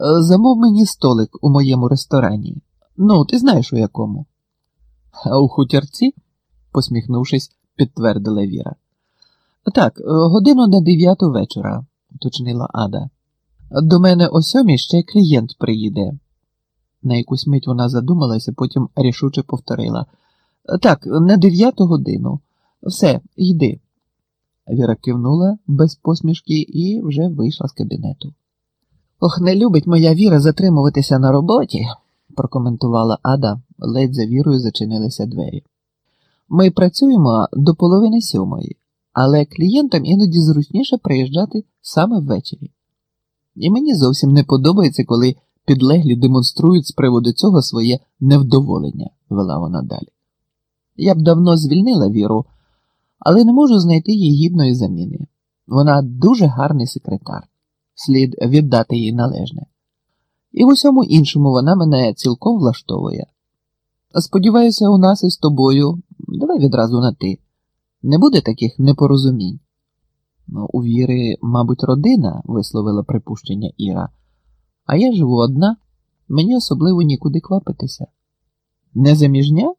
замов мені столик у моєму ресторані. Ну, ти знаєш у якому? А у хутірці? посміхнувшись, підтвердила Віра. Так, годину на дев'яту вечора, уточнила Ада. До мене о сьомій ще клієнт приїде. На якусь мить вона задумалася, потім рішуче повторила. Так, на дев'яту годину. Все, йди. Віра кивнула без посмішки і вже вийшла з кабінету. Ох, не любить моя віра затримуватися на роботі, прокоментувала Ада, ледь за вірою зачинилися двері. Ми працюємо до половини сьомої, але клієнтам іноді зручніше приїжджати саме ввечері. І мені зовсім не подобається, коли підлеглі демонструють з приводу цього своє невдоволення, вела вона далі. Я б давно звільнила віру, але не можу знайти їй гідної заміни. Вона дуже гарний секретар, слід віддати їй належне. І в усьому іншому вона мене цілком влаштовує. Сподіваюся, у нас із тобою, давай відразу на ти, не буде таких непорозумінь. Ну, у Віри, мабуть, родина, висловила припущення Іра, а я живу одна, мені особливо нікуди квапитися. Не заміжня?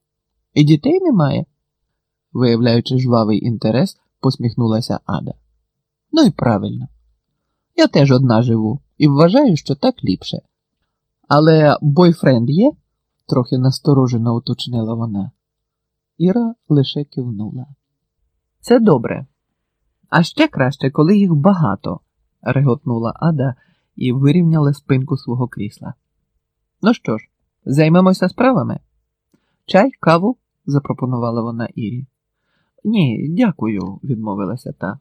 І дітей немає? виявляючи жвавий інтерес, посміхнулася Ада. Ну і правильно. Я теж одна живу і вважаю, що так ліпше. Але бойфренд є? трохи насторожено уточнила вона. Іра лише кивнула. Це добре. А ще краще, коли їх багато, реготнула Ада і вирівняла спинку свого крісла. Ну що ж, займемося справами? Чай, каву? запропонувала вона Ірі. Ні, дякую, відмовилася та.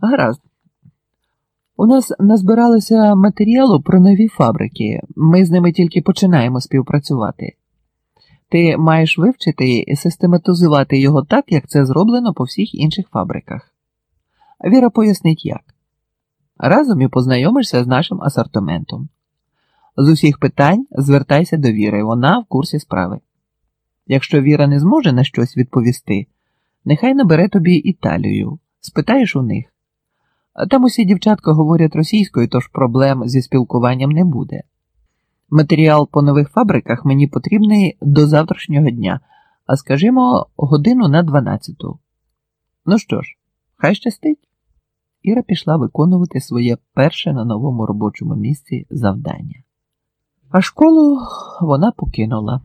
Гаразд. У нас назбиралося матеріалу про нові фабрики. Ми з ними тільки починаємо співпрацювати. Ти маєш вивчити і систематизувати його так, як це зроблено по всіх інших фабриках. Віра пояснить як. Разом і познайомишся з нашим асортиментом. З усіх питань звертайся до Віри, вона в курсі справи. Якщо Віра не зможе на щось відповісти, нехай набере тобі Італію, спитаєш у них. Там усі дівчатка говорять російською, тож проблем зі спілкуванням не буде. Матеріал по нових фабриках мені потрібний до завтрашнього дня, а скажімо, годину на дванадцяту. Ну що ж, хай щастить. Іра пішла виконувати своє перше на новому робочому місці завдання. А школу вона покинула,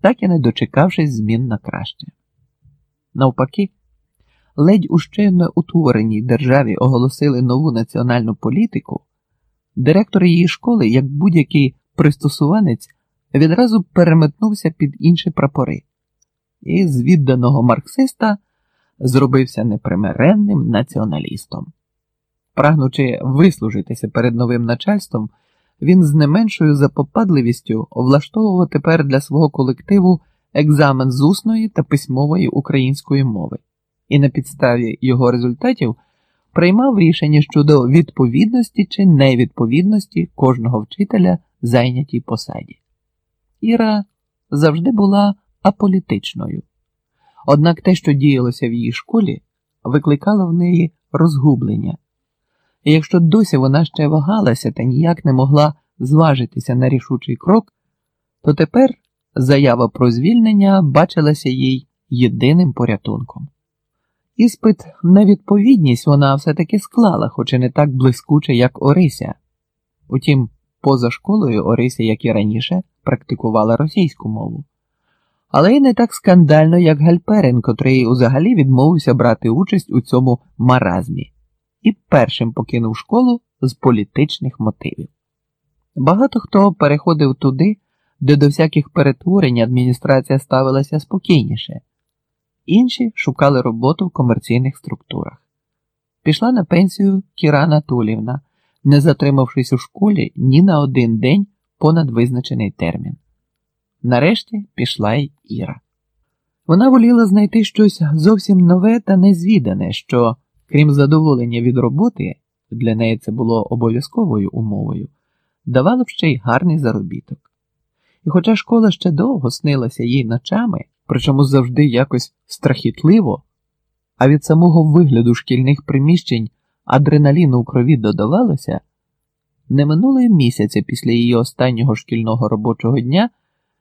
так і не дочекавшись змін на краще. Навпаки, ледь у щойно утвореній державі оголосили нову національну політику, директор її школи, як будь-який пристосуванець, відразу переметнувся під інші прапори і з відданого марксиста зробився непримиренним націоналістом. Прагнучи вислужитися перед новим начальством, він з не меншою запопадливістю влаштовував тепер для свого колективу екзамен з усної та письмової української мови, і на підставі його результатів приймав рішення щодо відповідності чи невідповідності кожного вчителя зайнятій посаді. Іра завжди була аполітичною. Однак те, що діялося в її школі, викликало в неї розгублення. І якщо досі вона ще вагалася та ніяк не могла зважитися на рішучий крок, то тепер заява про звільнення бачилася їй єдиним порятунком. Іспит на відповідність вона все-таки склала, хоч і не так блискуче, як Орися. Утім, поза школою Орися, як і раніше, практикувала російську мову. Але й не так скандально, як Гальперин, котрий взагалі відмовився брати участь у цьому маразмі, і першим покинув школу з політичних мотивів. Багато хто переходив туди, де до всяких перетворень адміністрація ставилася спокійніше, інші шукали роботу в комерційних структурах. Пішла на пенсію Кіра Анатолівна, не затримавшись у школі ні на один день понад визначений термін. Нарешті пішла й Іра. Вона воліла знайти щось зовсім нове та незвідане, що, крім задоволення від роботи, для неї це було обов'язковою умовою, давало б ще й гарний заробіток. І хоча школа ще довго снилася їй ночами, причому завжди якось страхітливо, а від самого вигляду шкільних приміщень адреналіну у крові додавалося, Не минуло й місяця після її останнього шкільного робочого дня.